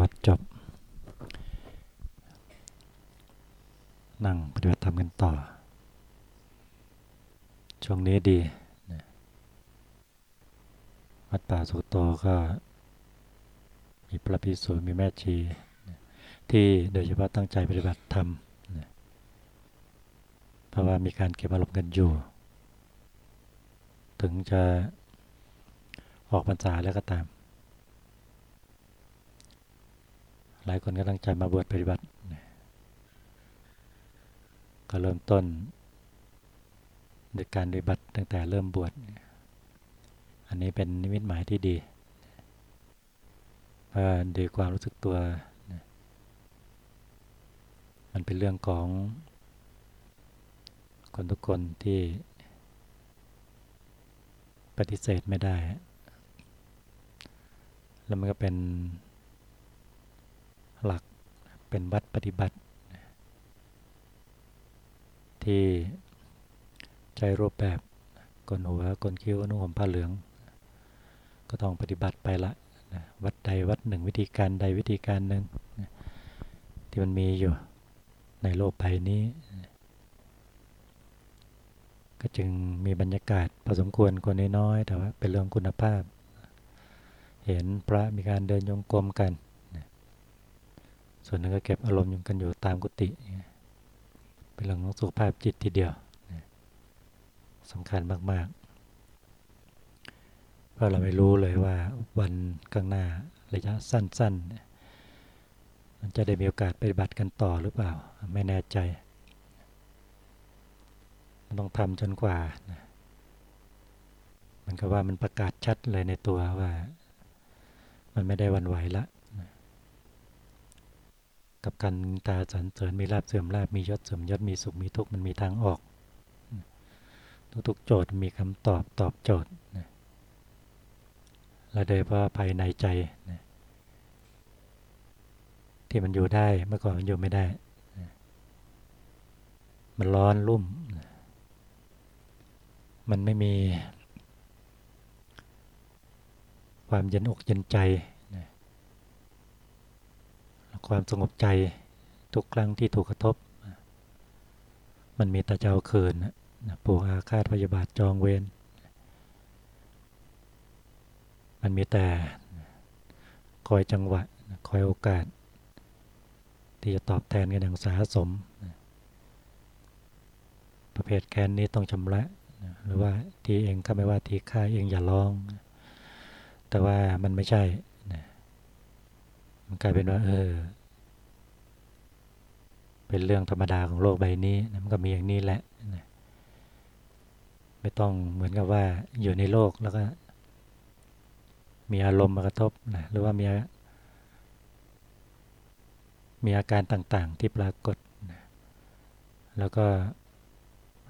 วัตจบ นั่งปฏิบัติธรรมกันต่อ ช่วงนี้ดีวัดป่าสุโตก็มีพระพิสุมีแม่ชี ที่โดยเฉพาะตั้งใจปฏิบัติธรรมเพราะว่ามีการเก็บอารมณ์กันอยู่ ถึงจะออกพรรษาแล้วก็ตาม หลายคนก็ตั้งใจมาบวชปฏิบัติ ก็เริ่มต้นในการปฏิบัติตั้งแต่เริ่มบวช อันนี้เป็นนิมิตหมายที่ดีเพราะดีความรู้สึกตัว มันเป็นเรื่องของคนทุกคนที่ปฏิเสธไม่ได้ แล้วมันก็เป็น เป็นวัดปฏิบัติ ที่ใช้รูปแบบกลหัวกลคิ้วนุ่งห่มผ้าเหลือง ก็ต้องปฏิบัติไปละวัดใดวัดหนึ่งวิธีการใดวิธีการหนึ่งที่มันมีอยู่ในโลกใบนี้ ก็จึงมีบรรยากาศพอสมควรคนน้อยๆแต่ว่าเป็นเรื่องคุณภาพ เห็นพระมีการเดินยงกรมกัน ส่วนนึงก็เก็บอารมณ์อยู่กันอยู่ตามกุฏิเป็นเรื่องของสุขภาพจิตทีเดียวสำคัญมากๆ เพราะเราไม่รู้เลยว่าวันข้างหน้าระยะสั้นๆ มันจะได้มีโอกาสปฏิบัติกันต่อหรือเปล่า ไม่แน่ใจ มันต้องทำจนกว่ามันก็ว่ามันประกาศชัดเลยในตัวว่า มันไม่ได้วันไหวละ กับการตาสันเสริญมีลาบเสื่อมลาบมียศเสื่อมยศมีสุขมีทุกข์มันมีทางออก ทุกๆโจทย์มีคำตอบตอบโจทย์และโดยเพราะภายในใจที่มันอยู่ได้เมื่อก่อนมันอยู่ไม่ได้มันร้อนรุ่มมันไม่มีความเย็นอกเย็นใจ ความสงบใจทุกครั้งที่ถูกกระทบ มันมีต่เจ้าคืนปวกอาฆาตพยาบาทจองเวรมันมีแต่คอยจังหวะคอยโอกาส ที่จะตอบแทนกันอย่างสาสม ประเภทแค้นนี้ต้องชำระ หรือว่าทีเองก็ไม่ว่าทีค่าเองอย่าร้อง แต่ว่ามันไม่ใช่ มันกลายเป็นว่า เออ เป็นเรื่องธรรมดาของโลกใบนี้มันก็มีอย่างนี้แหละไม่ต้องเหมือนกับว่าอยู่ในโลกแล้วก็ มีอารมณ์มากระทบนะหรือว่ามีมีอาการต่างๆที่ปรากฏนะแล้วก็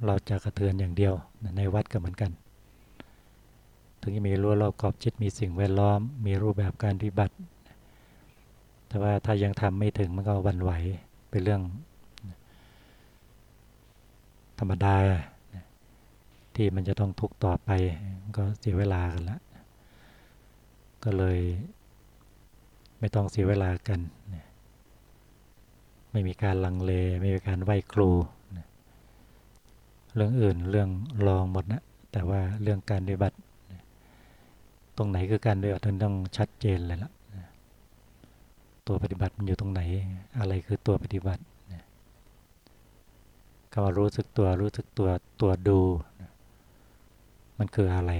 เราจะกระเทือนอย่างเดียวนะในวัดก็เหมือนกัน ถึงจะมีรั้วรอบขอบชิดมีสิ่งแวดล้อม มีรูปแบบการปฏิบัติ แต่ว่าถ้ายังทำไม่ถึงมันก็วันไหวเป็นเรื่อง ธรรมดา ที่มันจะต้องทุกต่อไป ก็เสียเวลากันละก็เลยไม่ต้องเสียเวลากัน ไม่มีการลังเล ไม่มีการไหว้ครู เรื่องอื่นเรื่องรองหมดนะ แต่ว่าเรื่องการปฏิบัติ ตรงไหนคือการปฏิบัติต้องชัดเจนเลยละ ตัวปฏิบัติมันอยู่ตรงไหน อะไรคือตัวปฏิบัติก็รู้สึกตัวรู้สึกตัวตัวดู มันคืออะไร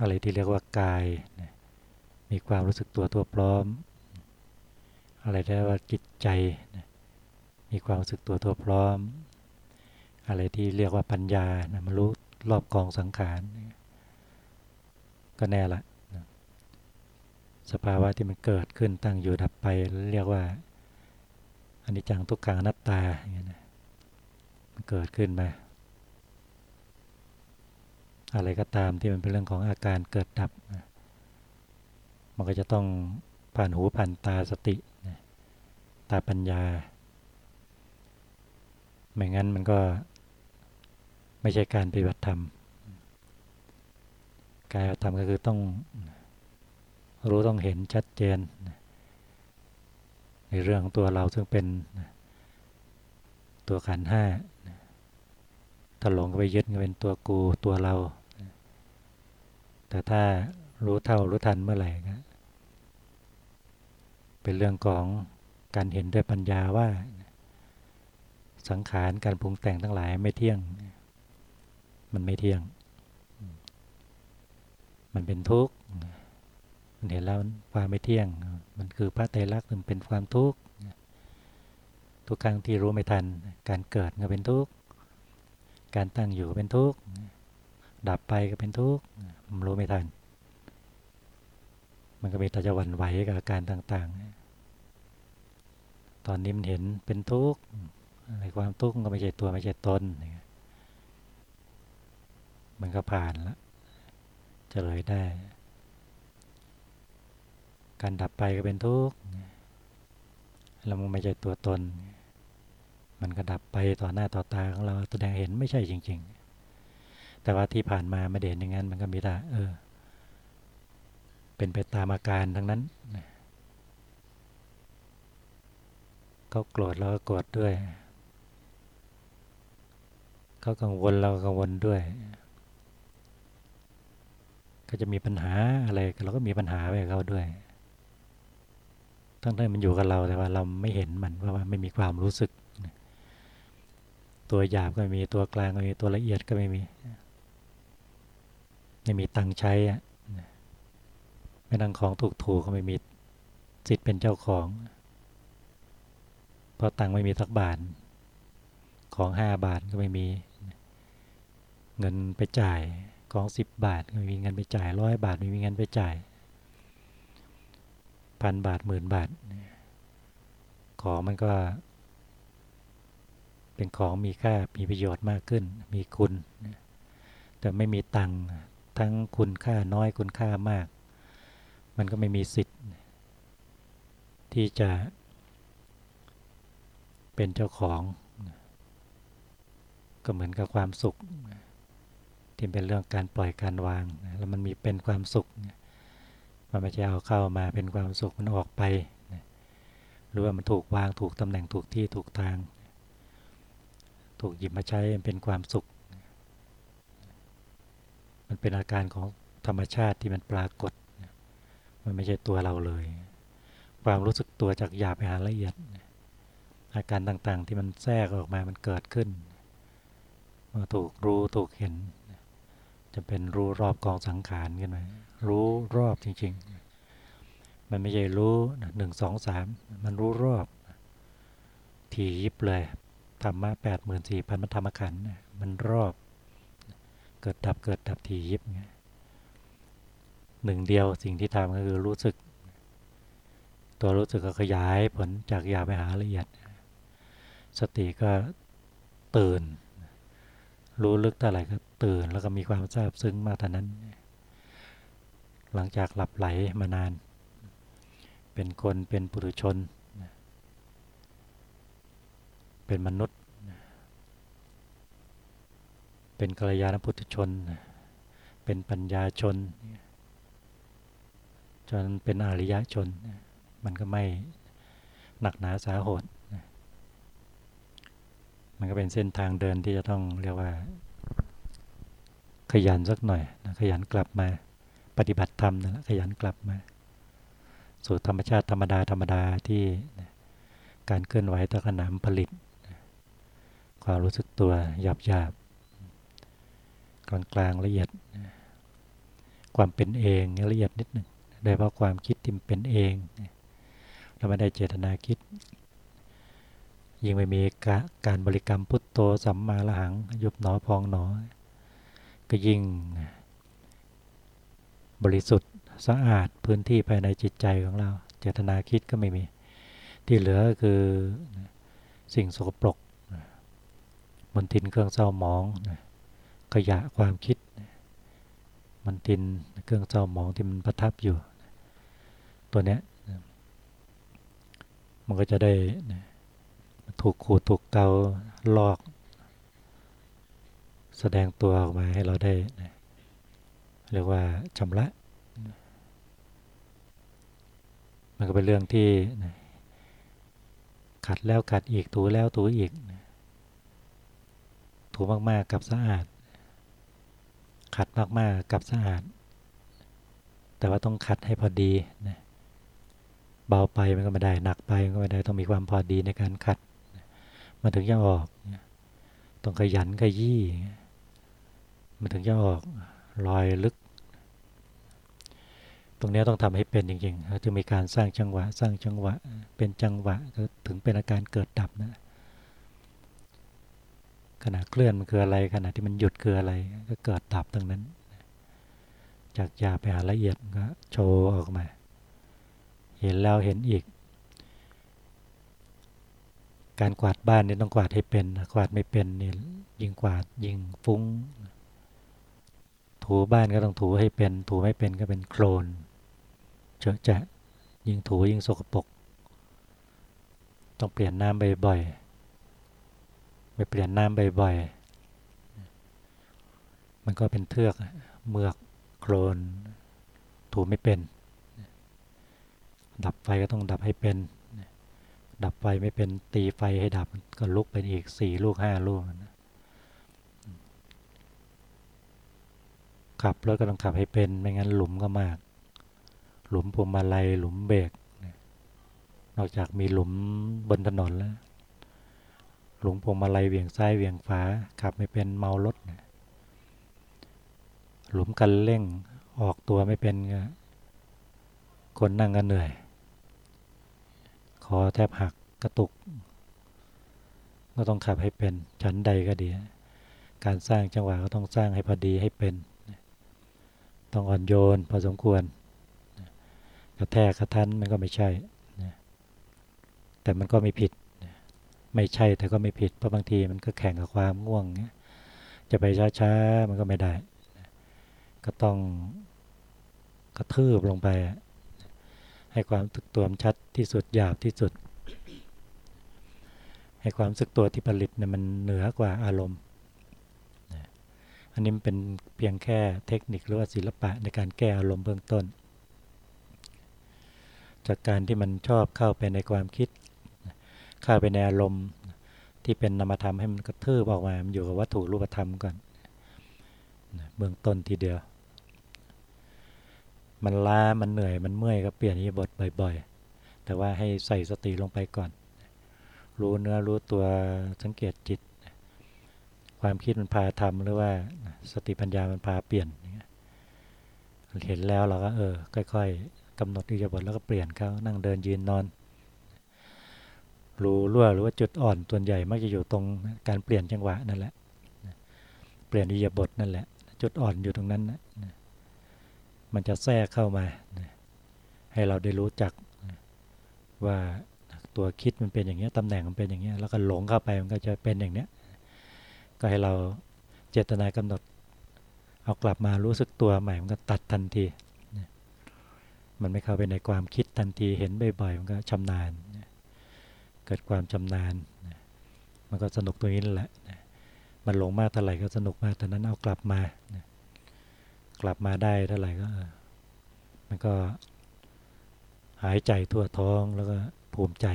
อะไรที่เรียกว่ากาย มีความรู้สึกตัวตัวพร้อม อะไรที่เรียกว่าจิตใจ มีความรู้สึกตัวตัวพร้อม อะไรที่เรียกว่าปัญญานะมันรู้รอบกองสังขาร ก็แน่ละ สภาวะที่มันเกิดขึ้นตั้งอยู่ดับไปเรียกว่าอันนี้จังทุกขังนัตตาอย่างเงี้ยมันเกิดขึ้นมา อะไรก็ตามที่มันเป็นเรื่องของอาการเกิดดับ มันก็จะต้องผ่านหูผ่านตาสติตาปัญญา ไม่งั้นมันก็ไม่ใช่การปฏิบัติธรรม การปฏิบัติธรรมก็คือต้อง รู้ต้องเห็นชัดเจน ในเรื่องของตัวเราซึ่งเป็นตัวขันห้าถ้าหลงไปยึดก็เป็นตัวกูตัวเรา แต่ถ้ารู้เท่ารู้ทันเมื่อไหร่ก็เป็นเรื่องของการเห็นด้วยปัญญาว่า สังขารการปรุงแต่งทั้งหลายไม่เที่ยง มันไม่เที่ยง มันเป็นทุกข์ มันเห็นแล้วความไม่เที่ยง มันคือพระไตรลักษณ์มันเป็นความทุกข์ทุกครั้งที่รู้ไม่ทัน การเกิดก็เป็นทุกข์การตั้งอยู่ก็เป็นทุกข์ดับไปก็เป็นทุกข์มันรู้ไม่ทัน มันก็มีแต่จะหวั่นไหวกับอาการต่าง ๆ ตอนนี้มันเห็นเป็นทุกข์ในความทุกข์ก็ไม่ใช่ตัวไม่ใช่ตนมันก็ผ่านแล้วจะเลยได้ การดับไปก็เป็นทุกข์แล้วมันไม่ใช่ตัวตน มันก็ดับไปต่อหน้าต่อตาของเราแสดงเห็นไม่ใช่จริง ๆ แต่ว่าที่ผ่านมาไม่เด่นอย่างนั้น มันก็มีแต่เออ เป็นไปตามอาการทั้งนั้นเขาโกรธเราก็โกรธด้วยเขากังวลเราก็กังวลด้วยก็จะมีปัญหาอะไรเราก็มีปัญหาไปกับเขาด้วย ทั้งที่มันอยู่กับเราแต่ว่าเราไม่เห็นมันเพราะว่าไม่มีความรู้สึก ตัวหยาบก็ไม่มีตัวกลางก็ไม่มีตัวละเอียดก็ไม่มี ไม่มีตังใช้อะไม่นังของถูกถูกก็ไม่มีสิทธิ์เป็นเจ้าของ เพราะตังไม่มีสักบาทของห้าบาทก็ไม่มี เงินไปจ่ายของสิบบาทไม่มีเงินไปจ่ายร้อยบาทไม่มีเงินไปจ่าย พันบาทหมื่นบาท ของมันก็ เป็นของมีค่ามีประโยชน์มากขึ้น มีคุณ แต่ไม่มีตังค์ทั้งคุณค่าน้อยคุณค่ามาก มันก็ไม่มีสิทธิ์ ที่จะเป็นเจ้าของ ก็เหมือนกับความสุข ที่เป็นเรื่องการปล่อยการวาง แล้วมันมีเป็นความสุข มันไม่ใช่เอาเข้ามาเป็นความสุขมันออกไปหรือว่ามันถูกวางถูกตำแหน่งถูกที่ถูกทาง ถูกหยิบมาใช้เป็นความสุข มันเป็นอาการของธรรมชาติที่มันปรากฏ มันไม่ใช่ตัวเราเลย ความรู้สึกตัวจากหยาบไปหาละเอียด อาการต่างๆที่มันแทรกออกมามันเกิดขึ้นมาถูกรู้ถูกเห็น จะเป็นรู้รอบกองสังขารกันไหม รู้รอบจริง ๆ มันไม่ใช่รู้หนึ่งสองสามมันรู้รอบทียิบเลยธรรมะแปดหมื่นสี่พันมันธรรมขันมันรอบ เกิดดับเกิดดับทียิบหนึ่งเดียวสิ่งที่ทำก็คือรู้สึก ตัวรู้สึกก็ขยายผลจากยาไปหาละเอียด สติก็ตื่น รู้ลึกเท่าไหร่ก็ตื่นแล้วก็มีความซาบซึ้งมากเท่านั้น หลังจากหลับไหลมานาน เป็นคนเป็นปุถุชน เป็นมนุษย์ เป็นกัลยาณปุถุชน เป็นปัญญาชน จนเป็นอริยชน มันก็ไม่หนักหนาสาหด มันก็เป็นเส้นทางเดินที่จะต้องเรียกว่า ขยันสักหน่อย ขยันกลับมา ปฏิบัติธรรมนะขยันกลับมา สู่ธรรมชาติธรรมดาธรรมดาที่การเคลื่อนไหวตะขนามผลิต ความรู้สึกตัวหยาบหยาบกลางกลางละเอียด ความเป็นเองละเอียดนิดหนึ่งโดยเพราะความคิดที่เป็นเองเราไม่ได้เจตนาคิด ยิ่งไม่มีการบริกรรมพุทโธสัมมาละหังยุบหนอพองหนอ ก็ยิ่ง บริสุทธิ์สะอาดพื้นที่ภายในจิตใจของเรา เจตนาคิดก็ไม่มี ที่เหลือคือสิ่งสกปรกมนทินเครื่องเศร้าหมองขยะความคิดมันทินเครื่องเศร้าหมองที่มันประทับอยู่ ตัวเนี้ยมันก็จะได้ถูกขูดถูกเกาลอก แสดงตัวออกมาให้เราได้ เรียกว่าชำระมันก็เป็นเรื่องที่ขัดแล้วขัดอีกถูแล้วถูอีก ถูมากๆกับสะอาด ขัดมากๆกับสะอาด แต่ว่าต้องขัดให้พอดีนะเบาไปมันก็ไม่ได้หนักไปมันก็ไม่ได้ต้องมีความพอดีในการขัดมันถึงจะออก ต้องขยันขยี้มันถึงจะออกรอยลึก ตรงนี้ต้องทำให้เป็นจริงๆจะมีการสร้างจังหวะ สร้างจังหวะ เป็นจังหวะก็ถึงเป็นอาการเกิดดับนะ ขณะเคลื่อนมันคืออะไร ขณะที่มันหยุดคืออะไรก็เกิดดับตรงนั้น จากยาไปหาละเอียดก็โชว์ออกมา เห็นแล้วเห็นอีก การกวาดบ้านนี่ต้องกวาดให้เป็น กวาดไม่เป็นนี่ยิงกวาดยิงฟุ้งถูบ้านก็ต้องถูให้เป็น ถูไม่เป็นก็เป็นโคลน เจอะจะยิ่งถูยิ่งสกปรกต้องเปลี่ยนน้ำบ่อยๆไปเปลี่ยนน้ำบ่อยๆมันก็เป็นเทือกเมือกโคลนถูไม่เป็น ดับไฟก็ต้องดับให้เป็น ดับไฟไม่เป็นตีไฟให้ดับก็ลุกเป็นอีกสี่ลูกห้าลูกนะขับรถก็ต้องขับให้เป็น ไม่งั้นหลุมก็มาก หลุมพวงมาลัยหลุมเบรกนอกจากมีหลุมบนถนนแล้ว หลุมพวงมาลัยเวียงซ้ายเวียงฝาขับไม่เป็นเมารถหลุมกันเร่งออกตัวไม่เป็นก็คนนั่งก็เหนื่อย คอแทบหักกระตุก ก็ต้องขับให้เป็นชั้นใดก็ดี การสร้างจังหวะก็ต้องสร้างให้พอดีให้เป็น ต้องอ่อนโยนพอสมควร กระแทกกระทันมันก็ไม่ใช่แต่มันก็ไม่ผิดไม่ใช่แต่ก็ไม่ผิด เพราะบางทีมันก็แข่งกับความง่วงจะไปช้าๆมันก็ไม่ได้ก็ต้องกระทืบลงไป ให้ความสึกตัวมชัดที่สุดหยาบที่สุด ให้ความสึกตัวที่ผลิตเนี่ยมันเหนือกว่าอารมณ์อันนี้มันเป็นเพียงแค่เทคนิคหรือว่าศิลปะในการแก้อารมณ์เบื้องต้น จากการที่มันชอบเข้าไปในความคิด เข้าไปในอารมณ์ที่เป็นนามธรรมให้มันกระทืบออกมา มันอยู่กับวัตถุรูปธรรมก่อนเบื้องต้นทีเดียว มันล้า มันเหนื่อย มันเมื่อยก็เปลี่ยนอิบทบ่อย ๆ แต่ว่าให้ใส่สติลงไปก่อน รู้เนื้อรู้ตัวสังเกตจิต ความคิดมันพาทำหรือว่าสติปัญญามันพาเปลี่ยน เห็นแล้วเราก็เออ ค่อยๆ กำหนดอิริยาบถแล้วก็เปลี่ยนเขานั่งเดินยืนนอนรู้รั่วหรือว่าจุดอ่อนส่วนใหญ่มักจะอยู่ตรงการเปลี่ยนจังหวะนั่นแหละเปลี่ยนอิริยาบถนั่นแหละ จุดอ่อนอยู่ตรงนั้นนะมันจะแทรกเข้ามา ให้เราได้รู้จักว่าตัวคิดมันเป็นอย่างนี้ตำแหน่งมันเป็นอย่างนี้แล้วก็หลงเข้าไปมันก็จะเป็นอย่างนี้ก็ให้เราเจตนากำหนด เอากลับมารู้สึกตัวใหม่มันก็ตัดทันที มันไม่เข้าไปในความคิดทันทีเห็นบ่อยๆมันก็ชำนาญ เกิดความชำนาญ มันก็สนุกตัวนี้แหละ มันหลงมากเท่าไหร่ก็สนุกมากแต่นั้นเอากลับมา กลับมาได้เท่าไหร่ก็ มันก็หายใจทั่วท้องแล้วก็ภูมิใจ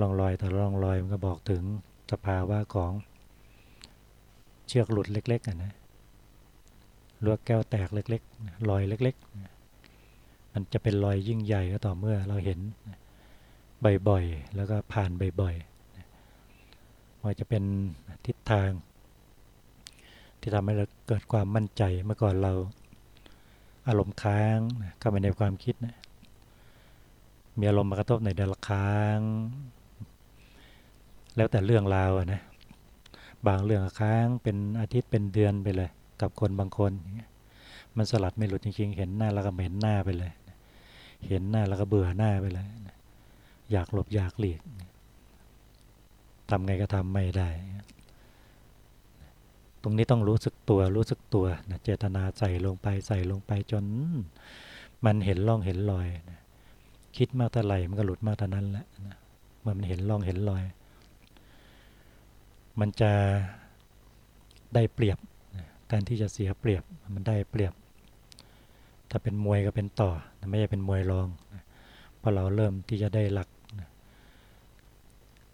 ลองรอยแต่ลองรอยมันก็บอกถึงสภาวะของเชือกหลุดเล็กๆนะลวกแก้วแตกเล็กๆรอยเล็ก ๆ มันจะเป็นรอยยิ่งใหญ่ก็ต่อเมื่อเราเห็นบ่อยๆ แล้วก็ผ่านบ่อยๆว่าจะเป็นทิศทาง ที่ทำให้เราเกิดความมั่นใจเมื่อก่อนเราอารมณ์ค้างเข้าไปในความคิดนะมีอารมณ์มากระทบในเดลค้างแล้วแต่เรื่องราวนะ บางเรื่องค้างเป็นอาทิตย์เป็นเดือนไปเลย กับคนบางคน มันสลัดไม่หลุดจริงๆ เห็นหน้าแล้วก็เหม็นหน้าไปเลย เห็นหน้าแล้วก็เบื่อหน้าไปเลยอยากหลบอยากหลีกทำไงก็ทำไม่ได้ ตรงนี้ต้องรู้สึกตัวรู้สึกตัวนะเจตนาใส่ลงไปใส่ลงไปจน มันเห็นร่องเห็นรอยนะคิดมากเท่าไหร่มันก็หลุดมากเท่านั้นแหละนะเมื่อมันเห็นร่องเห็นรอย มันจะได้เปรียบแทนที่จะเสียเปรียบมันได้เปรียบ ถ้าเป็นมวยก็เป็นต่อ ไม่ใช่เป็นมวยรองพราะเราเริ่มที่จะได้หลัก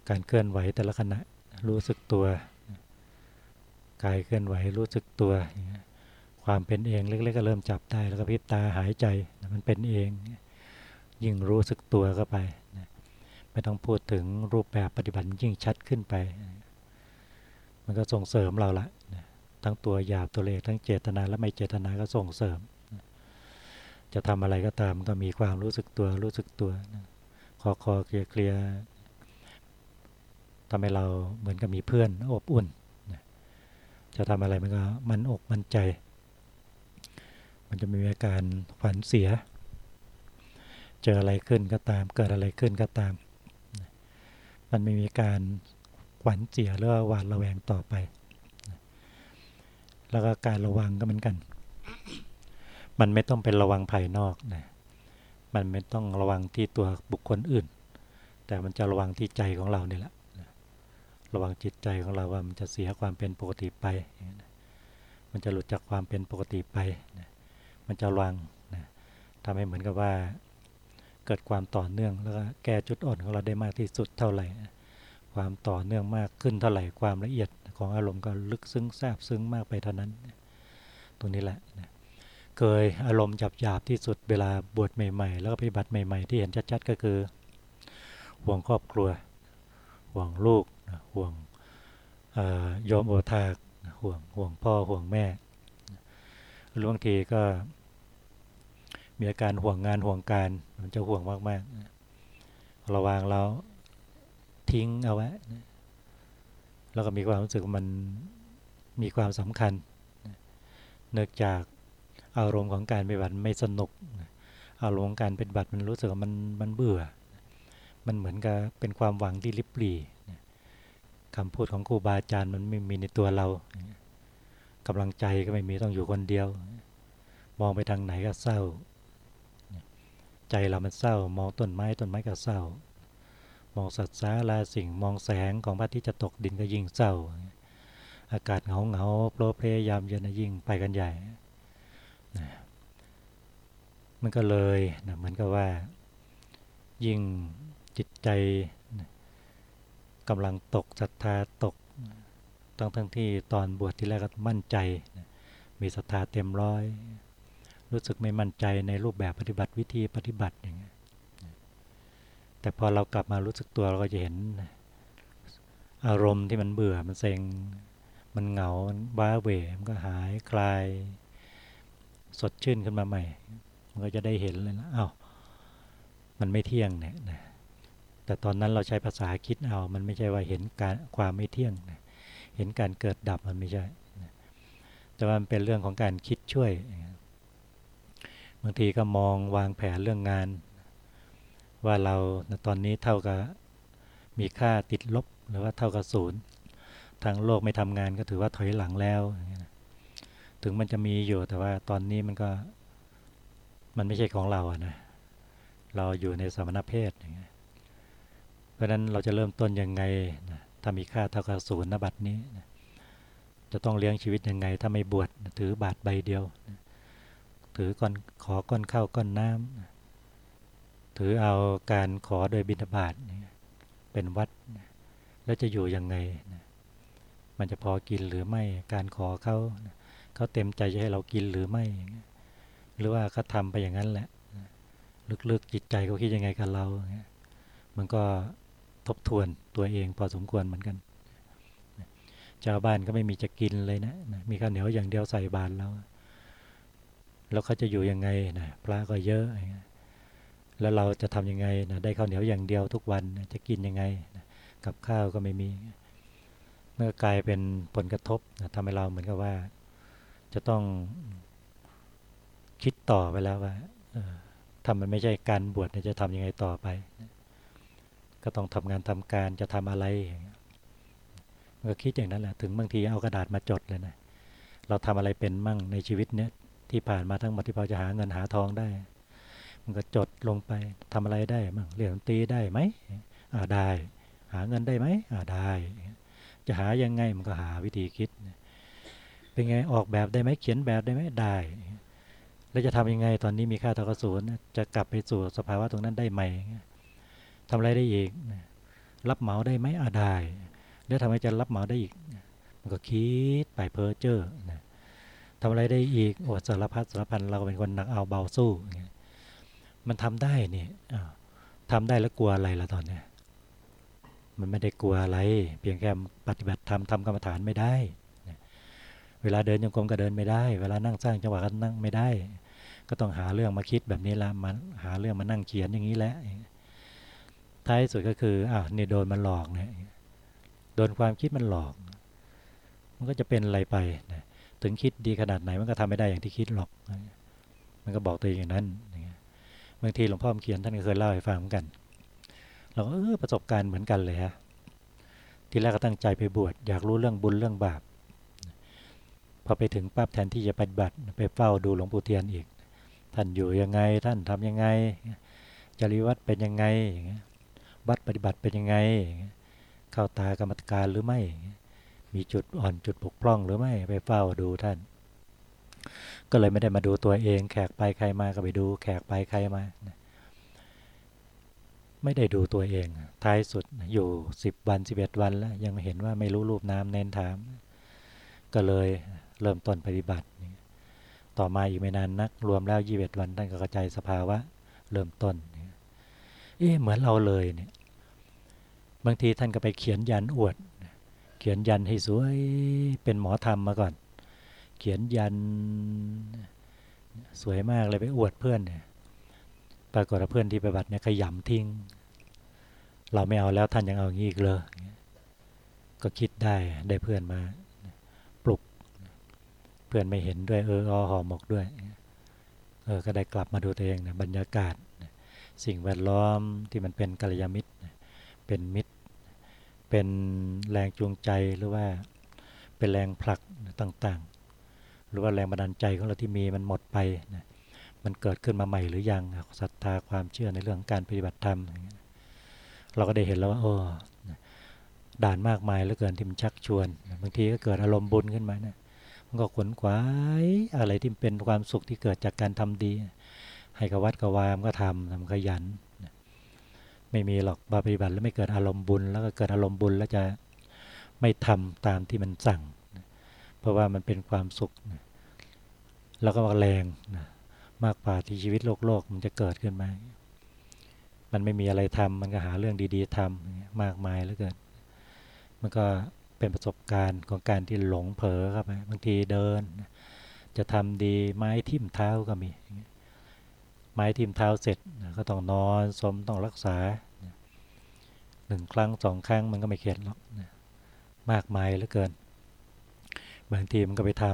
การเคลื่อนไหวแต่ละขณะรู้สึกตัวกายเคลื่อนไหวรู้สึกตัว ความเป็นเองเล็กๆก็เริ่มจับได้แล้วก็พิบตาหายใจมันเป็นเอง ยิ่งรู้สึกตัวเข้าไปไม่ต้องพูดถึงรูปแบบปฏิบัติยิ่งชัดขึ้นไป มันก็ส่งเสริมเราละทั้งตัวหยาบตัวเล็กทั้งเจตนาและไม่เจตนาก็ส่งเสริม จะทำอะไรก็ตามก็มีความรู้สึกตัวรู้สึกตัวคอคอเคลียเคลียทำให้เราเหมือนกับมีเพื่อนอบอุ่นจะทำอะไรมันก็มันอกมันใจ มันจะมีอาการฝันเสีย เจออะไรขึ้นก็ตาม เกิดอะไรขึ้นก็ตาม มันไม่มีการขวัญเสียหรือว่าหวาดระแวงต่อไป แล้วก็การระวังก็เหมือนกัน มันไม่ต้องเป็นระวังภายนอกนะมันไม่ต้องระวังที่ตัวบุคคลอื่น แต่มันจะระวังที่ใจของเราเนี่ยแหละระวังจิตใจของเราว่ามันจะเสียความเป็นปกติไป มันจะหลุดจากความเป็นปกติไป มันจะระวังนะทำให้เหมือนกับว่า เกิดความต่อเนื่องแล้วก็แก้จุดอ่อนของเราได้มากที่สุดเท่าไหร่ ความต่อเนื่องมากขึ้นเท่าไหร่ ความละเอียดของอารมณ์ก็ลึกซึ้งแซบซึ้งมากไปเท่านั้น ตรงนี้แหละนะ เคยอารมณ์จับหยาบที่สุดเวลาบวชใหม่ ๆ แล้วก็ปฏิบัติใหม่ ๆ ที่เห็นชัดๆก็คือ ห่วงครอบครัว ห่วงลูกห่วงยอมโอทากห่วงห่วงพ่อห่วงแม่หรือบางทีก็ มีอาการห่วงงานห่วงการมันจะห่วงมากๆระวางแล้วทิ้งเอาไว้แล้วก็มีความรู้สึกมันมีความสำคัญเนื่องจาก อารมณ์ของการปฏิบัติไม่สนุก อารมณ์ของการปฏิบัติมันรู้สึกว่ามันมันเบื่อ มันเหมือนกับเป็นความหวังที่ลิบหลี่คำพูดของครูบาอาจารย์มันไม่มีในตัวเรากำลังใจก็ไม่มีต้องอยู่คนเดียว มองไปทางไหนก็เศร้า ใจเรามันเศร้า มองต้นไม้ต้นไม้ก็เศร้า มองสัตว์สาราสิ่งมองแสงของพระทิตย์จะตกดินก็ยิ่งเศร้า อากาศเหงาเหงาโปรเพลยามเย็นยิ่งไปกันใหญ่ มันก็เลยนะเหมือนกับว่า ยิ่งจิตใจกำลังตกศรัทธาตกตั้งทั้งที่ตอนบวชที่แรกก็มั่นใจมีศรัทธาเต็มร้อย รู้สึกไม่มั่นใจในรูปแบบปฏิบัติวิธีปฏิบัติอย่างเงี้ยแต่พอเรากลับมารู้สึกตัวเราก็จะเห็น อารมณ์ที่มันเบื่อมันเซ็ง มันเหงาบ้าเวมันก็หายคลาย สดชื่นขึ้นมาใหม่ มันก็จะได้เห็นเลยนะอา้าวมันไม่เที่ยงเนี่ยนะแต่ตอนนั้นเราใช้ภาษาคิดเอา มันไม่ใช่ว่าเห็นการความไม่เที่ยงนะเห็นการเกิดดับมันไม่ใช่นะแต่ว่ามันเป็นเรื่องของการคิดช่วย บางทีก็มองวางแผนเรื่องงาน ว่าเราตอนนี้เท่ากับมีค่าติดลบหรือว่าเท่ากับศูนย์ทางโลกไม่ทำงานก็ถือว่าถอยหลังแล้ว ถึงมันจะมีอยู่แต่ว่าตอนนี้มันก็ มันไม่ใช่ของเราอะนะเราอยู่ในสมณเพศอย่างเงี้ยเพราะนั้นเราจะเริ่มต้นยังไงนะถ้ามีค่าเท่ากับศูนย์นบัตรนี้นะจะต้องเลี้ยงชีวิตยังไง ถ้าไม่บวชถือบาทใบเดียวนะถือก้อนขอก้อนข้าวก้อนน้ำนะถือเอาการขอโดยบิณฑบาตเป็นวัดนะแล้วจะอยู่ยังไงนะมันจะพอกินหรือไม่การขอเขานะ เขาเต็มใจจะให้เรากินหรือไม่ หรือว่าเขาทำไปอย่างนั้นแหละ ลึกๆจิตใจเขาคิดยังไงกับเรามันก็ทบทวนตัวเองพอสมควรเหมือนกันชาวบ้านก็ไม่มีจะกินเลยนะมีข้าวเหนียวอย่างเดียวใส่บาตรแล้ว แล้วเขาจะอยู่ยังไงนะพระก็เยอะ แล้วเราจะทํำยังไงนะได้ข้าวเหนียวอย่างเดียวทุกวันจะกินยังไงนะกับข้าวก็ไม่มีเมื่อกลายเป็นผลกระทบนะทำให้เราเหมือนกับว่า จะต้องคิดต่อไปแล้วว่าทำมันไม่ใช่การบวชจะทำยังไงต่อไป ก็ต้องทำงานทำการจะทำอะไรมันก็คิดอย่างนั้นแหละถึงบางทีเอากระดาษมาจดเลยนะเราทำอะไรเป็นมั่งในชีวิตเนี้ยที่ผ่านมาทั้งหมดที่พอจะหาเงินหาทองได้ มันก็จดลงไปทำอะไรได้มั่งเรียนดนตรีได้ไหมอ่าได้ หาเงินได้ไหมอ่าได้ จะหายังไงมันก็หาวิธีคิด เป็นไงออกแบบได้ไหมเขียนแบบได้ไหมได้ แล้วจะทำยังไงตอนนี้มีค่าเท่ากับศูนย์จะกลับไปสู่สภาวะตรงนั้นได้ไหมทำอะไรได้อีก รับเหมาได้ไหมอ่าได้ แล้วทำไมจะรับเหมาได้อีก มันก็คิดไปเพ้อเจ้อนะทำอะไรได้อีกโอ้สารพัดสารพันเราเป็นคนหนักเอาเบาสู้ มันทำได้นี่ทำได้แล้วกลัวอะไรล่ะตอนเนี้ยมันไม่ได้กลัวอะไร เพียงแค่ปฏิบัติธรรมทำกรรมฐานไม่ได้ เวลาเดินยังกรมก็เดินไม่ได้ เวลานั่งสร้างจังหวะก็นั่งไม่ได้ ก็ต้องหาเรื่องมาคิดแบบนี้ละมันหาเรื่องมานั่งเขียนอย่างนี้แหละท้ายสุดก็คืออะนี่โดนมันหลอกเนี่ยโดนความคิดมันหลอก มันก็จะเป็นอะไรไปนะถึงคิดดีขนาดไหนมันก็ทำไม่ได้อย่างที่คิดหรอก มันก็บอกตัวเองอย่างนั้นบางทีหลวงพ่อเขียนท่านก็เคยเล่าให้ฟังเหมือนกัน เราก็เออประสบการณ์เหมือนกันเลยฮะ ทีแรกก็ตั้งใจไปบวชอยากรู้เรื่องบุญเรื่องบาป พอไปถึงปั๊บแทนที่จะปฏิบัติไปเฝ้าดูหลวงปู่เทียนอีก ท่านอยู่ยังไง ท่านทํำยังไง จริวัตเป็นยังไง วัดปฏิบัติเป็นยังไง เข้าตากรรมการหรือไม่ มีจุดอ่อนจุดปกพร่องหรือไม่ ไปเฝ้าดูท่าน ก็เลยไม่ได้มาดูตัวเอง แขกไปใครมาก็ไปดู แขกไปใครมา ไม่ได้ดูตัวเอง ท้ายสุดอยู่สิบวันสิบเอ็ดวันแล้ว ยังไม่เห็นว่าไม่รู้รูปน้ำเน้นถามก็เลย เริ่มต้นปฏิบัติ ต่อมาอีกไม่นานนัก รวมแล้วยี่สิบเอ็ดวันท่านก็กระจายสภาวะเริ่มต้น เอ๊ะเหมือนเราเลยเนี่ย บางทีท่านก็ไปเขียนยันอวด เขียนยันให้สวยเป็นหมอธรรมมาก่อน เขียนยันสวยมากเลยไปอวดเพื่อนเนี่ย ปรากฏว่าเพื่อนที่ไปบัติเนี่ยขยำทิ้ง เราไม่เอาแล้วท่านยังเอางี้อีกเลยก็คิดได้ได้เพื่อนมา พื่อนไม่เห็นด้วยเอออหอหมกด้วยเออก็ได้กลับมาดูตัวเองนะบรรยากาศ สิ่งแวดล้อมที่มันเป็นกัลยาณมิตร เป็นมิตร เป็นแรงจูงใจหรือว่าเป็นแรงผลักต่างๆ หรือว่าแรงบันดาลใจของเราที่มีมันหมดไปนะมันเกิดขึ้นมาใหม่หรือยังศรัทธาความเชื่อในเรื่องการปฏิบัติธรรมเราก็ได้เห็นแล้วว่าโอ้ด่านมากมายเหลือเกินที่มันชักชวน บางทีก็เกิดอารมณ์บุญขึ้นมานะ ก็ขวนขวายอะไรที่เป็นความสุขที่เกิดจากการทำดี ให้กับวัดกับวามก็ทำทำขยัน ไม่มีหรอกบาปฏิบัติแล้วไม่เกิดอารมณ์บุญ แล้วก็เกิดอารมณ์บุญแล้วจะไม่ทำตามที่มันสั่ง เพราะว่ามันเป็นความสุข แล้วก็แรงมากกว่าที่ชีวิตโลกโลกมันจะเกิดขึ้นมา มันไม่มีอะไรทำมันก็หาเรื่องดี ๆทำมากมายแล้วเกิดมันก็ เป็นประสบการณ์ของการที่หลงเผลอครับบางทีเดิน จะทำดีไม้ทิ่มเท้าก็มี ไม้ทิ่มเท้าเสร็จก็ต้องนอนสมต้องรักษาหนึ่งครั้งสองครั้งมันก็ไม่เข็ดหรอกมากมายเหลือเกิน บางทีมันก็ไปท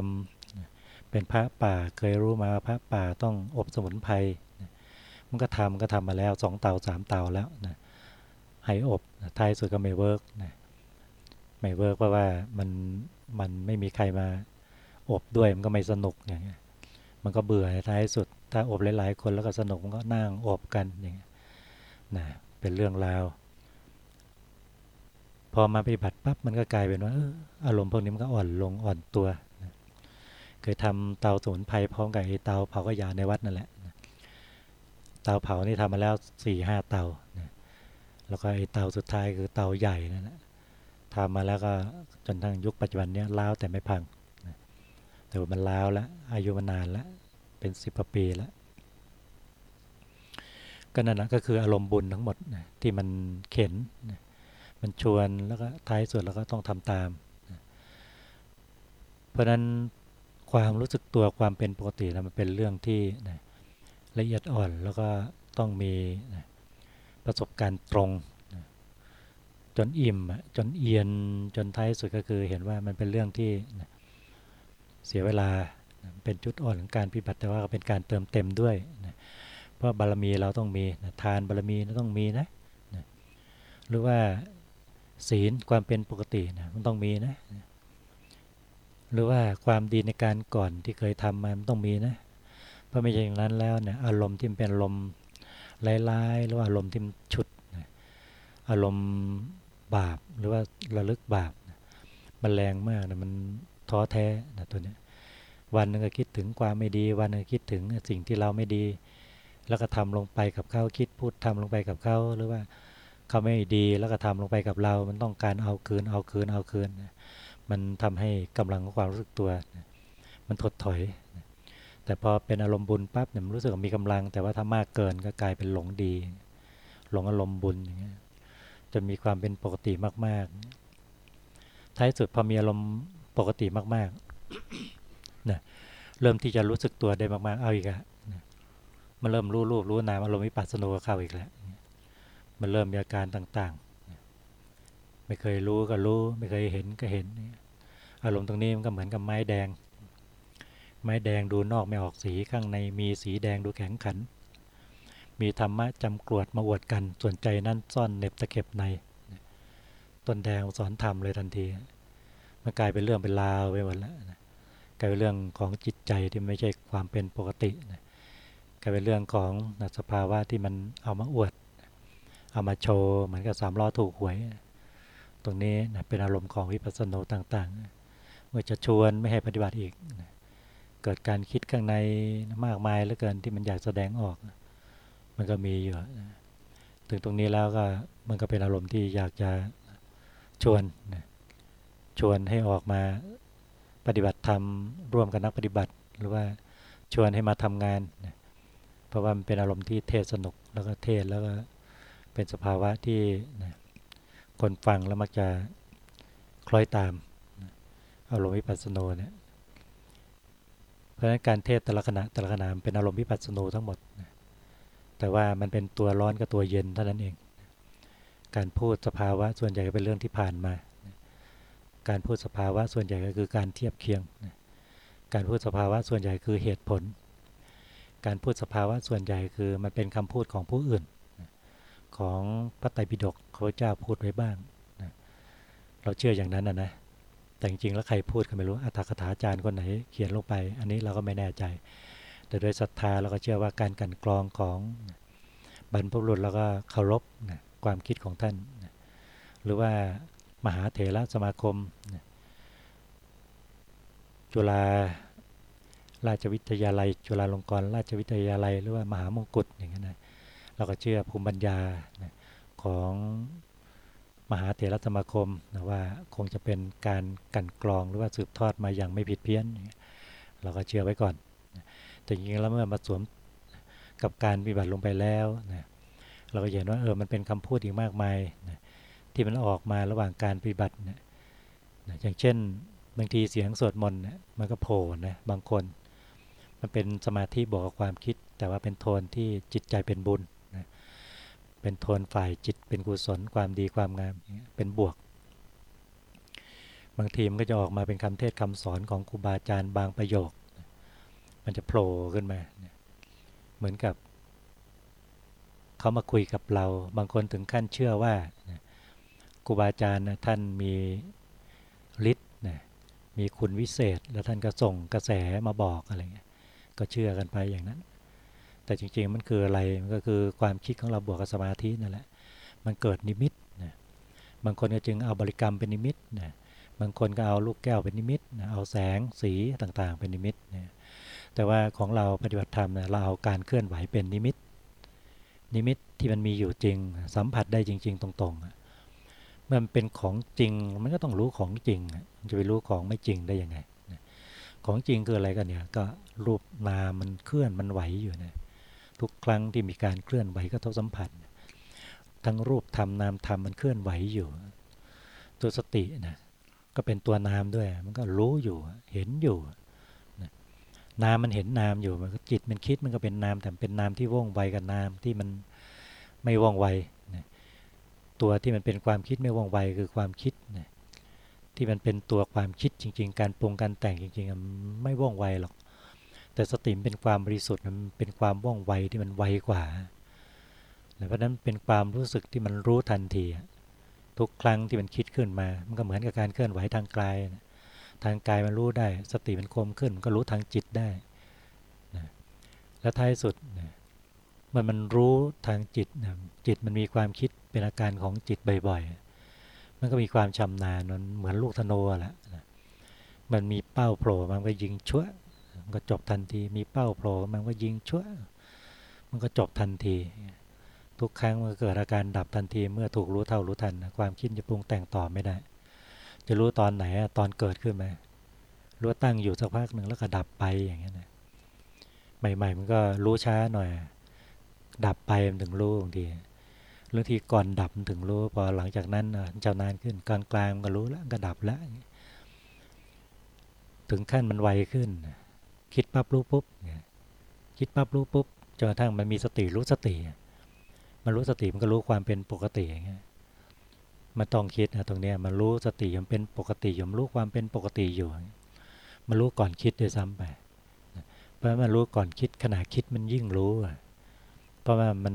ำเป็นพระป่าเคยรู้มาพระป่าต้องอบสมุนไพรมันก็ทำก็ทำมาแล้วสองเตาสามเตาแล้วนะให้อบท้ายสุดก็ไม่เวิร์กนะ ไม่เวิร์กเพราะว่ามันมันไม่มีใครมาอบด้วยมันก็ไม่สนุกอย่างเงี้ยมันก็เบื่อท้ายสุด ถ้าอบหลายๆคนแล้วก็สนุกมันก็นั่งอบกันอย่างเงี้ยนะเป็นเรื่องราว พอมาปฏิบัติปั๊บมันก็กลายเป็นว่าอารมณ์พวกนี้มันก็อ่อนลงอ่อนตัวนะเคยทำเตาสมุนไพรพร้อมกับเตาเผาขยะในวัดนั่นแหละนะเตาเผานี่ทำมาแล้วสี่ห้าเตานะแล้วก็ไอ้เตาสุดท้ายคือเตาใหญ่นั่นแหละ ทำมาแล้วก็จนทั้งยุคปัจจุบันเนี้ยล้าวแต่ไม่พังแต่ว่ามันล้าวแล้วอายุมันนานแล้วเป็นสิบปีแล้วก็นั่นนะก็คืออารมณ์บุญทั้งหมดนะที่มันเข็นนะมันชวนแล้วก็ท้ายสุดเราก็ต้องทำตามนะเพราะนั้นความรู้สึกตัวความเป็นปกตินะมันเป็นเรื่องที่นะละเอียดอ่อนแล้วก็ต้องมีนะประสบการณ์ตรง นะจนอิ่มจนเอียนจนท้ายสุดก็คือเห็นว่ามันเป็นเรื่องที่เสียเวลาเป็นจุดอ่อนของการปฏิบัติแต่ว่าเป็นการเติมเต็มด้วยนะเพราะบารมีเราต้องมีนะทานบารมีเราต้องมีนะนะหรือว่าศีลความเป็นปกตินะมันต้องมีนะหรือว่าความดีในการก่อนที่เคยทำมามันต้องมีนะเพราะไม่ใช่อย่างนั้นแล้วเนี่ยอารมณ์ที่เป็นอารมณ์ร้ายๆหรือว่าอารมณ์ที่ฉุดอารมณ์ บาปหรือว่าระลึกบาปมันแรงมากนะมันท้อแท้นะตัวเนี้ยวันนึงก็คิดถึงความไม่ดี วันนึงคิดถึงสิ่งที่เราไม่ดี แล้วก็ทำลงไปกับเขาคิดพูดทำลงไปกับเขาหรือว่าเขาไม่ดีแล้วก็ทำลงไปกับเรา มันต้องการเอาคืนเอาคืนเอาคืน มันทำให้กำลังของความรู้สึกตัว มันถดถอย แต่พอเป็นอารมณ์บุญปั๊บเนี่ยมันรู้สึกมีกำลัง แต่ว่าถ้ามากเกินก็กลายเป็นหลงดี หลงอารมณ์บุญอย่างเงี้ย จนมีความเป็นปกติมาก ๆ ท้ายสุดพอมีอารมณ์ปกติมากๆนะเริ่มที่จะรู้สึกตัวได้มากๆ เอาอีกอะมันเริ่มรู้รูปรู้นามอารมณ์วิปัสสนูเข้าอีกแล้ว มันเริ่มมีอาการต่างๆ ไม่เคยรู้ก็รู้ ไม่เคยเห็นก็เห็น อารมณ์ตรงนี้มันก็เหมือนกับไม้แดง ไม้แดงดูนอกไม่ออกสีข้างในมีสีแดงดูแข็งขัน มีธรรมะจำกรวดมาอวดกัน ส่วนใจนั่นซ่อนเน็บตะเข็บในต้นแดงสอนธรรมเลยทันทีมันกลายเป็นเรื่องเป็นราวไปหมดแล้วกลายเป็นเรื่องของจิตใจที่ไม่ใช่ความเป็นปกติกลายเป็นเรื่องของสภาวะที่มันเอามาอวด เอามาโชว์เหมือนกับสามล้อถูกหวย ตรงนี้เป็นอารมณ์ของวิปัสสนาต่างๆเมื่อจะชวนไม่ให้ปฏิบัติอีก เกิดการคิดข้างในมากมายเหลือเกินที่มันอยากแสดงออก มันก็มีอยู่นะถึงตรงนี้แล้วก็มันก็เป็นอารมณ์ที่อยากจะชวนชวนให้ออกมาปฏิบัติธรรมร่วมกับนักปฏิบัติ หรือว่าชวนให้มาทำงาน เพราะว่ามันเป็นอารมณ์ที่เทศสนุกแล้วก็เทศแล้วก็เป็นสภาวะที่คนฟังแล้วมักจะคล้อยตามอารมณ์วิปัสสนูเนี่ยเพราะฉะนั้นการเทศแต่ละขณะแต่ละขณะเป็นอารมณ์วิปัสสนูทั้งหมดนะ แต่ว่ามันเป็นตัวร้อนกับตัวเย็นเท่านั้นเอง การพูดสภาวะส่วนใหญ่ก็เป็นเรื่องที่ผ่านมา การพูดสภาวะส่วนใหญ่ก็คือการเทียบเคียง การพูดสภาวะส่วนใหญ่คือเหตุผล การพูดสภาวะส่วนใหญ่คือมันเป็นคำพูดของผู้อื่น ของพระไตรปิฎกพระเจ้าพูดไว้บ้าง เราเชื่ออย่างนั้นนะนะ แต่จริงๆแล้วใครพูดก็ไม่รู้อัตถกถาจารย์คนไหนเขียนลงไป อันนี้เราก็ไม่แน่ใจ แต่โดยศรัทธาเราก็เชื่อว่าการกันกรองของบรรพบุรุษเราก็เคารพนะความคิดของท่านนะหรือว่ามหาเถระสมาคมนะจุฬาราชวิทยาลัย จุฬาลงกรณราชวิทยาลัย หรือว่ามหามงกุฎอย่างนี้นะเราก็เชื่อภูมิปัญญาของมหาเถรสมาคมนะว่าคงจะเป็นการกันกรองหรือว่าสืบทอดมาอย่างไม่ผิดเพี้ยน เราก็เชื่อไว้ก่อน แต่จริงๆแล้วเมื่อมาสวมกับการปฏิบัติลงไปแล้วนะเราก็เห็นว่าเออมันเป็นคำพูดอีกมากมายนะที่มันออกมาระหว่างการปฏิบัตินะนะอย่างเช่นบางทีเสียงสวดมนต์นะมันก็โผล่นะบางคน มันเป็นสมาธิบอกความคิด แต่ว่าเป็นโทนที่จิตใจเป็นบุญนะเป็นโทนฝ่ายจิตเป็นกุศลความดีความงามเป็นบวก บางทีมันก็จะออกมาเป็นคำเทศคำสอนของครูบาอาจารย์บางประโยค มันจะโผล่ขึ้นมา เหมือนกับ เขามาคุยกับเรา บางคนถึงขั้นเชื่อว่าครูบาอาจารย์ท่านมีฤทธิ์มีคุณวิเศษ แล้วท่านก็ส่งกระแสมาบอกอะไรเงี้ย ก็เชื่อกันไปอย่างนั้น แต่จริงๆมันคืออะไร มันก็คือความคิดของเราบวกกับสมาธินั่นแหละ มันเกิดนิมิตนะบางคนก็จึงเอาบริกรรมเป็นนิมิตนะบางคนก็เอาลูกแก้วเป็นนิมิตนะเอาแสงสีต่างๆเป็นนิมิตนะ แต่ว่าของเราปฏิบัติธรรมนะเราเอาการเคลื่อนไหวเป็นนิมิต นิมิตที่มันมีอยู่จริง สัมผัสได้จริง ๆ ตรงๆเมื่อมันเป็นของจริงมันก็ต้องรู้ของจริงจะไปรู้ของไม่จริงได้ยังไงของจริงคืออะไรกันเนี่ยก็รูปนามมันเคลื่อนมันไหวอยู่นะทุกครั้งที่มีการเคลื่อนไหวกระทบสัมผัส ทั้งรูปธรรมนามธรรมมันเคลื่อนไหวอยู่ ตัวสตินะก็เป็นตัวนามด้วย มันก็รู้อยู่เห็นอยู่ นามมันเห็นนามอยู่มันจิตมันคิดมันก็เป็นนาม แต่เป็นนามที่ว่องไวกับนามที่มันไม่ว่องไวนะตัวที่มันเป็นความคิดไม่ว่องไวคือความคิดนะที่มันเป็นตัวความคิดจริง ๆ การปรุงการแต่งจริงๆไม่ว่องไวหรอก แต่สติเป็นความบริสุทธิ์มันเป็นความว่องไวที่มันไวกว่าเพราะนั้นเป็นความรู้สึกที่มันรู้ทันทีทุกครั้งที่มันคิดขึ้นมา มันก็เหมือนกับการเคลื่อนไหวทางกาย ทางกายมันรู้ได้ สติมันคมขึ้นมันก็รู้ทางจิตได้นะและท้ายสุดนะมันมันรู้ทางจิตนะจิตมันมีความคิดเป็นอาการของจิตบ่อยๆ มันก็มีความชำนาญมันเหมือนลูกธนูแหละนะมันมีเป้าโผล่มันก็ยิงชั่วมันก็จบทันที มีเป้าโผล่มันก็ยิงชั่วมันก็จบทันที ทุกครั้งมันเกิดอาการดับทันทีเมื่อถูกรู้เท่ารู้ทันความคิดจะปรุงแต่งต่อไม่ได้ จะรู้ตอนไหนตอนเกิดขึ้นไหมรู้ตั้งอยู่สักพักหนึ่งแล้วก็ดับไปอย่างเงี้ยนะใหม่ ๆ มันก็รู้ช้าหน่อย ดับไปมันถึงรู้บางทีบางทีก่อนดับมันถึงรู้พอหลังจากนั้นเจ้านานขึ้นกลางกลางก็รู้แล้วก็ดับแล้วถึงขั้นมันไวขึ้น คิดปั๊บรู้ปุ๊บคิดปั๊บรู้ปุ๊บจนกระทั่งมันมีสติรู้สติ มันรู้สติมันก็รู้ความเป็นปกติอย่างเงี้ย มันต้องคิดนะตรงนี้มันรู้สติมันเป็นปกติอยู่มันรู้ความเป็นปกติอยู่มันรู้ก่อนคิดด้วยซ้ำไปเพราะมันรู้ก่อนคิดขณะคิดมันยิ่งรู้เพราะว่ามัน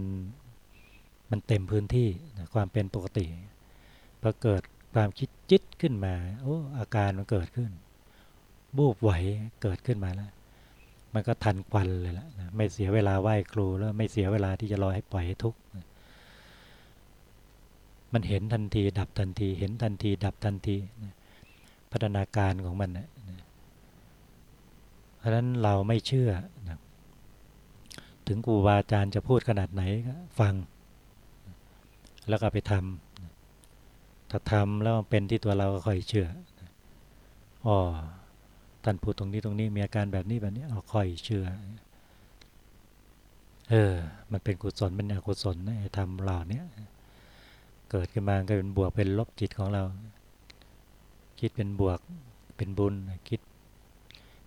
มันเต็มพื้นที่ความเป็นปกติพอเกิดความคิดจิตขึ้นมาโอ้อาการมันเกิดขึ้นบูบไหวเกิดขึ้นมาแล้วมันก็ทันควันเลยละไม่เสียเวลาไหว้ครูแล้วไม่เสียเวลาที่จะรอให้ปล่อยให้ทุกข์ มันเห็นทันที ดับทันที เห็นทันที ดับทันทีพัฒนาการของมันนะเพราะฉะนั้นเราไม่เชื่อนะถึงครูบาอาจารย์จะพูดขนาดไหนก็ฟัง แล้วก็ไปทำถ้าทำแล้วเป็นที่ตัวเราก็ค่อยเชื่ออ๋อท่านพูดตรงนี้ตรงนี้มีอาการแบบนี้แบบนี้เอาค่อยเชื่อ เออ มันเป็นกุศลเป็นอกุศลนะทำเหล่านี้ เกิดขึ้นมาก็เป็นบวกเป็นลบจิตของเรา คิดเป็นบวกเป็นบุญคิด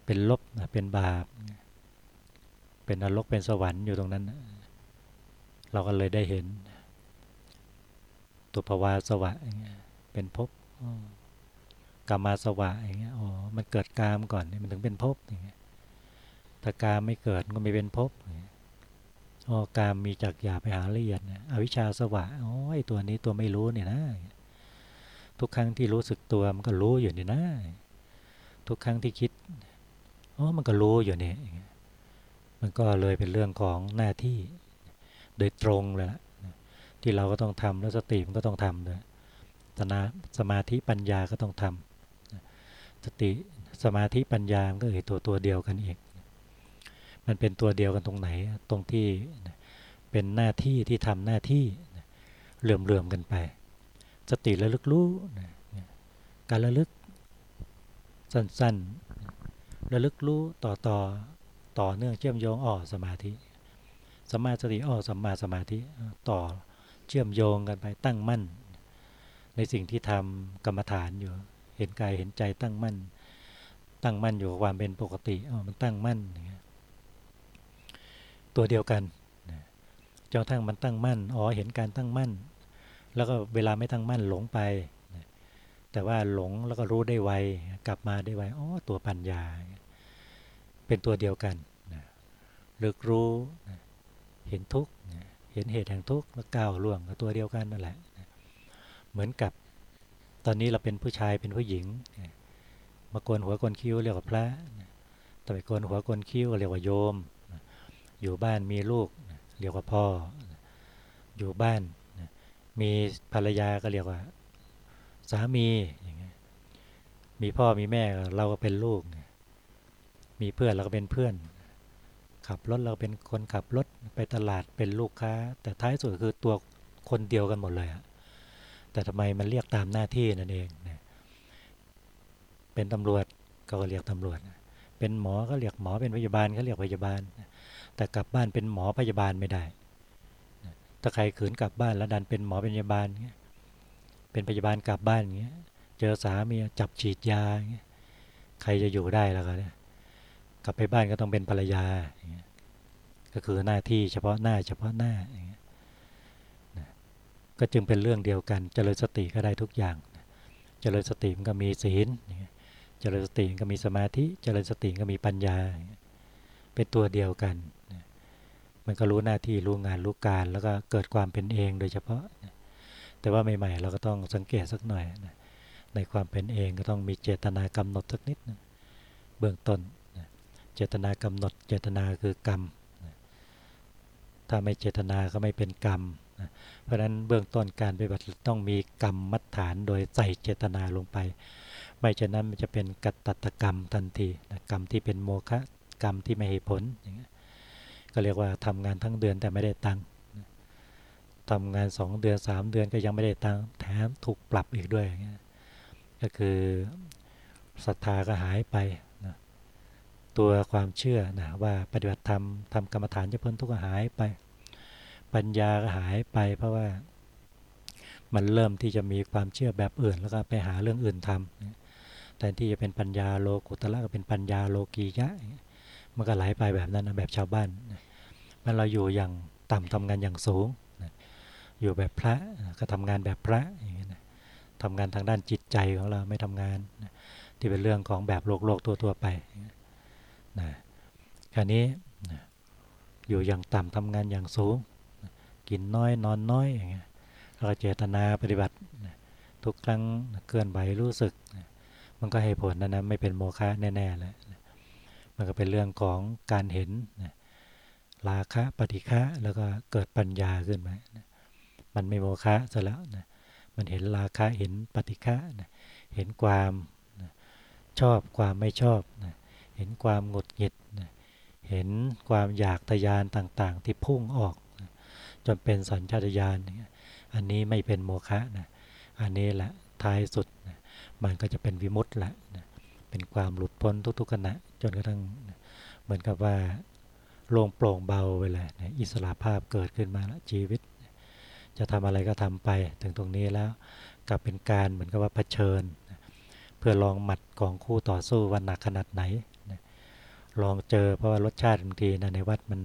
เป็นลบเป็นบาป เป็นนรกเป็นสวรรค์อยู่ตรงนั้น เราก็เลยได้เห็นตุภาวาสวะเป็นภพกามาสวะอย่างเงี้ยอ๋อมันเกิดกามก่อนมันถึงเป็นภพอย่างเงี้ยถ้ากามไม่เกิดก็ไม่เป็นภพอ๋ อกามมีจากหยาไปหาละเอียดอวิชชาสวะอ๋อไอตัวนี้ตัวไม่รู้เนี่ยนะทุกครั้งที่รู้สึกตัวมันก็รู้อยู่นี่นะ ทุกครั้งที่คิดอ๋อมันก็รู้อยู่เนี่ยมันก็เลยเป็นเรื่องของหน้าที่โดยตรงเลยละที่เราก็ต้องทำแล้วสติมันก็ต้องทำด้วยสมาธิปัญญาก็ต้องทำสติสมาธิปัญญาก็คือตัวตัวเดียวกันเอง มันเป็นตัวเดียวกันตรงไหน ตรงที่เป็นหน้าที่ที่ทำหน้าที่เหลื่อมเลื่อมกันไป สติระลึกรู้การระลึกสั้นๆ ระลึกรู้ต่อต่อต่อเนื่องเชื่อมโยงอ๋อสมาธิสมาสติอ๋อสัมมาสมาธิต่อเชื่อมโยงกันไปตั้งมั่น ในสิ่งที่ทำกรรมฐานอยู่ เห็นกายเห็นใจตั้งมั่น ตั้งมั่นอยู่กับความเป็นปกติอ๋อมันตั้งมั่นอย่างเงี้ย ตัวเดียวกันจนทั้งมันตั้งมั่น อ๋อ เห็นการตั้งมั่น แล้วก็เวลาไม่ตั้งมั่นหลงไป แต่ว่าหลงแล้วก็รู้ได้ไว กลับมาได้ไว อ๋อ ตัวปัญญา เป็นตัวเดียวกันเลือกรู้ เห็นทุกข์ เห็นเหตุแห่งทุกข์ แล้วก้าวล่วงตัวเดียวกันนั่นแหละ เหมือนกับตอนนี้เราเป็นผู้ชายเป็นผู้หญิง มาโกนหัวโกนคิ้วเรียกว่าพระต่ไปโกนหัวโกนคิ้วเรียกว่าโยม อยู่บ้านมีลูกเรียกว่าพ่อ อยู่บ้านมีภรรยาก็เรียกว่า สามีอย่างเงี้ยมีพ่อมีแม่เราก็เป็นลูก มีเพื่อนเราก็เป็นเพื่อน ขับรถเราเป็นคนขับรถไปตลาดเป็นลูกค้า แต่ท้ายสุดคือตัวคนเดียวกันหมดเลยอะแต่ทำไมมันเรียกตามหน้าที่นั่นเองเป็นตำรวจก็เรียกตำรวจ เป็นหมอก็เรียกหมอเป็นพยาบาลก็เรียกพยาบาล แต่กลับบ้านเป็นหมอพยาบาลไม่ได้ ถ้าใครขืนกลับบ้านแล้วดันเป็นหมอเป็นพยาบาลเงี้เป็นพยาบาลกลับบ้านเงี้ย เจอสามีจับฉีดยาเงี้ย ใครจะอยู่ได้ล้วก็เนี่ยกลับไปบ้านก็ต้องเป็นภรรยาก็คือหน้าที่เฉพาะหน้าเฉพาะหน้าอย่างเงี้ยก็จึงเป็นเรื่องเดียวกัน เจริญสติก็ได้ทุกอย่าง เจริญสติมันก็มีศีลเจริญสติก็มีสมาธิ เจริญสติก็มีปัญญา เป็นตัวเดียวกัน มันก็รู้หน้าที่รู้งานรู้การ แล้วก็เกิดความเป็นเองโดยเฉพาะ แต่ว่าใหม่ๆเราก็ต้องสังเกตสักหน่อยในความเป็นเองก็ต้องมีเจตนากำหนดสักนิดนะเบื้องต้นเจตนากำหนด เจตนาคือกรรมถ้าไม่เจตนาก็ไม่เป็นกรรมเพราะฉะนั้นเบื้องต้นการปฏิบัติต้องมีกรรมมัดฐานโดยใส่เจตนาลงไป ไม่เช่นนั้นมันจะเป็นกัตตกรรมทันทีนะกรรมที่เป็นโมฆะกรรมที่ไม่เหตุผลอย่างเงี้ย ก็เรียกว่าทำงานทั้งเดือนแต่ไม่ได้ตังค์ทำงานสองเดือนสามเดือนก็ยังไม่ได้ตังค์แถมถูกปรับอีกด้วยอย่างเงี้ยก็คือศรัทธาก็หายไปนะตัวความเชื่อนะว่าปฏิบัติธรรมทำกรรมฐานจะพ้นทุกข์หายไป ปัญญาก็หายไป เพราะว่ามันเริ่มที่จะมีความเชื่อแบบอื่น แล้วก็ไปหาเรื่องอื่นทำแต่ที่จะเป็นปัญญาโลกุตละก็เป็นปัญญาโลกียะ มันก็ไหลไปแบบนั้นนะแบบชาวบ้านมันเราอยู่อย่างต่ำทำงานอย่างสูงอยู่แบบพระก็ทำงานแบบพระอย่างเงี้ยทำงานทางด้านจิตใจของเราไม่ทำงานที่เป็นเรื่องของแบบโลกโลกตัวตัวไปนะคราวนี้อยู่อย่างต่ำทำงานอย่างสูง กินน้อยนอนน้อยอย่างเงี้ยเราเจตนาปฏิบัติทุกครั้งเคลื่อนไหวรู้สึก มันก็ให้ผลนะนะไม่เป็นโมฆะแน่ๆเลย มันก็เป็นเรื่องของการเห็นราคะปฏิฆะแล้วก็เกิดปัญญาขึ้นมามันไม่โมฆะซะแล้วนะมันเห็นราคะเห็นปฏิฆะนะเห็นความนะชอบความไม่ชอบนะเห็นความหงุดหงิดนะเห็นความอยากทยานต่างๆ ที่พุ่งออกนะจนเป็นสัญชาตญาณอันนี้ไม่เป็นโมฆะนะอันนี้แหละท้ายสุดนะมันก็จะเป็นวิมุตต์ละนะ เป็นความหลุดพ้นทุกๆขณะจนกระทั่งเหมือนกับว่าโล่งโปร่งเบาไปเลยนะอิสระภาพเกิดขึ้นมาแล้วชีวิต จะทำอะไรก็ทำไปถึงตรงนี้แล้วกลับเป็นการเหมือนกับว่าเผชิญ เพื่อลองหมัดของคู่ต่อสู้ว่าหนักขนาดไหนลองเจอเพราะว่ารสชาติบางทีนะในวัดมัน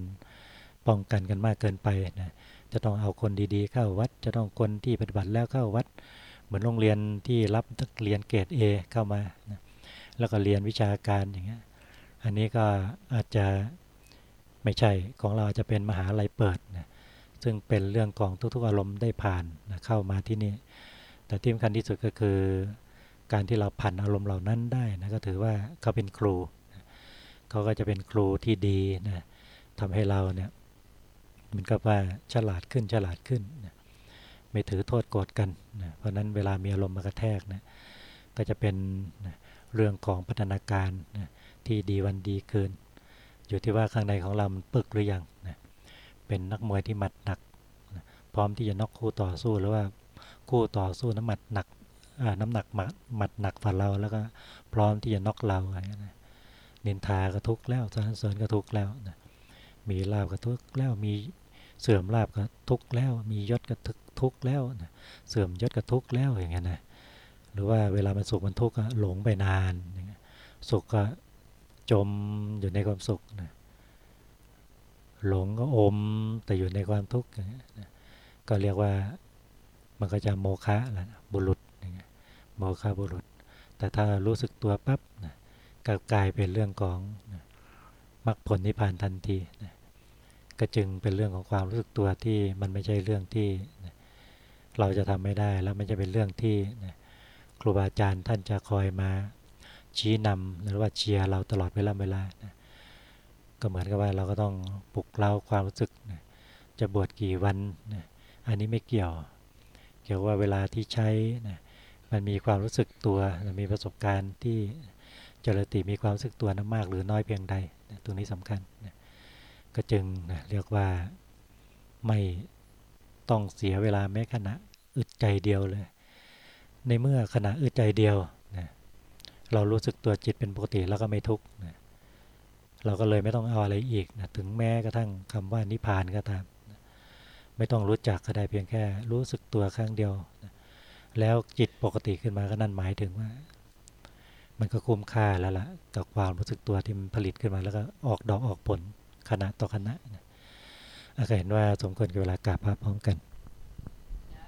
ป้องกันกันมากเกินไปนะจะต้องเอาคนดีๆ เข้าวัด จะต้องคนที่ปฏิบัติแล้วเข้าวัด เหมือนโรงเรียนที่รับนักเรียนเกรด A เข้ามานะ แล้วก็เรียนวิชาการอย่างเงี้ย อันนี้ก็อาจจะไม่ใช่ของเราจะเป็นมหาลัยเปิดนะซึ่งเป็นเรื่องของทุกๆอารมณ์ได้ผ่านนะเข้ามาที่นี่ แต่ที่สำคัญที่สุดก็คือ การที่เราผ่านอารมณ์เหล่านั้นได้นะก็ถือว่าเขาเป็นครู เขาก็จะเป็นครูที่ดีนะทำให้เราเนี่ยมันก็ว่าฉลาดขึ้นฉลาดขึ้นนะไม่ถือโทษโกรธกันนะเพราะนั้นเวลามีอารมณ์มากระแทกนะก็จะเป็นนะ เรื่องของพัฒนาการนะที่ดีวันดีเกิน อยู่ที่ว่าข้างในของเรามันปึกหรือยังนะเป็นนักมวยที่หมัดหนักพร้อมที่จะน็อกคู่ต่อสู้หรือว่าคู่ต่อสู้น้ำหมัดหนักน้ำหนักหมัดหมัดหนักฝ่าเราแล้วก็พร้อมที่จะน็อกเราอะไรนะนินทาก็ทุกแล้วสรรเสริญก็ทุกแล้วนะมีลาบก็ทุกแล้วมีเสื่อมลาบก็ทุกแล้ว มียศก็ทุกแล้วนะเสื่อมยศก็ทุกแล้วอย่างเงี้ยนะ หรือว่าเวลามันสุขมันทุกข์หลงไปนานสุขก็จมอยู่ในความสุขนะหลงก็อมแต่อยู่ในความทุกข์ก็เรียกว่ามันก็จะโมฆะแหละบุรุษโมฆะบุรุษ แต่ถ้ารู้สึกตัวปั๊บก็กลายเป็นเรื่องของมรรคผลนิพพานทันทีก็จึงเป็นเรื่องของความรู้สึกตัวที่มันไม่ใช่เรื่องที่เราจะทำไม่ได้แล้วมันจะเป็นเรื่องที่ ครูบาอาจารย์ท่านจะคอยมาชี้นำหรือว่าเชียร์เราตลอดเวลาเวลานะก็เหมือนกับว่าเราก็ต้องปลุกเร้าความรู้สึกนะจะบวชกี่วันนะอันนี้ไม่เกี่ยว เกี่ยวว่าเวลาที่ใช้นะมันมีความรู้สึกตัวมีประสบการณ์ที่จริติมีความรู้สึกตัวนั้นมาก หรือน้อยเพียงใดนะตรงนี้สำคัญนะก็จึงนะเรียกว่าไม่ต้องเสียเวลาแม้ขณะอึดใจเดียวเลย ในเมื่อขณะอึดใจเดียวนะเรารู้สึกตัวจิตเป็นปกติแล้วก็ไม่ทุกข์นะเราก็เลยไม่ต้องเอาอะไรอีกนะถึงแม้กระทั่งคำว่านิพพานก็ตามนะไม่ต้องรู้จักก็ได้เพียงแค่ รู้สึกตัวครั้งเดียวนะแล้วจิตปกติขึ้นมาก็นั่นหมายถึงว่า มันก็คุ้มค่าแล้วล่ะกับความรู้สึกตัวที่มันผลิตขึ้นมา แล้วก็ออกดอกออกผลคณะต่อคณะนะเห็นว่าสมควรกับเวลากาบพระพร้อมกัน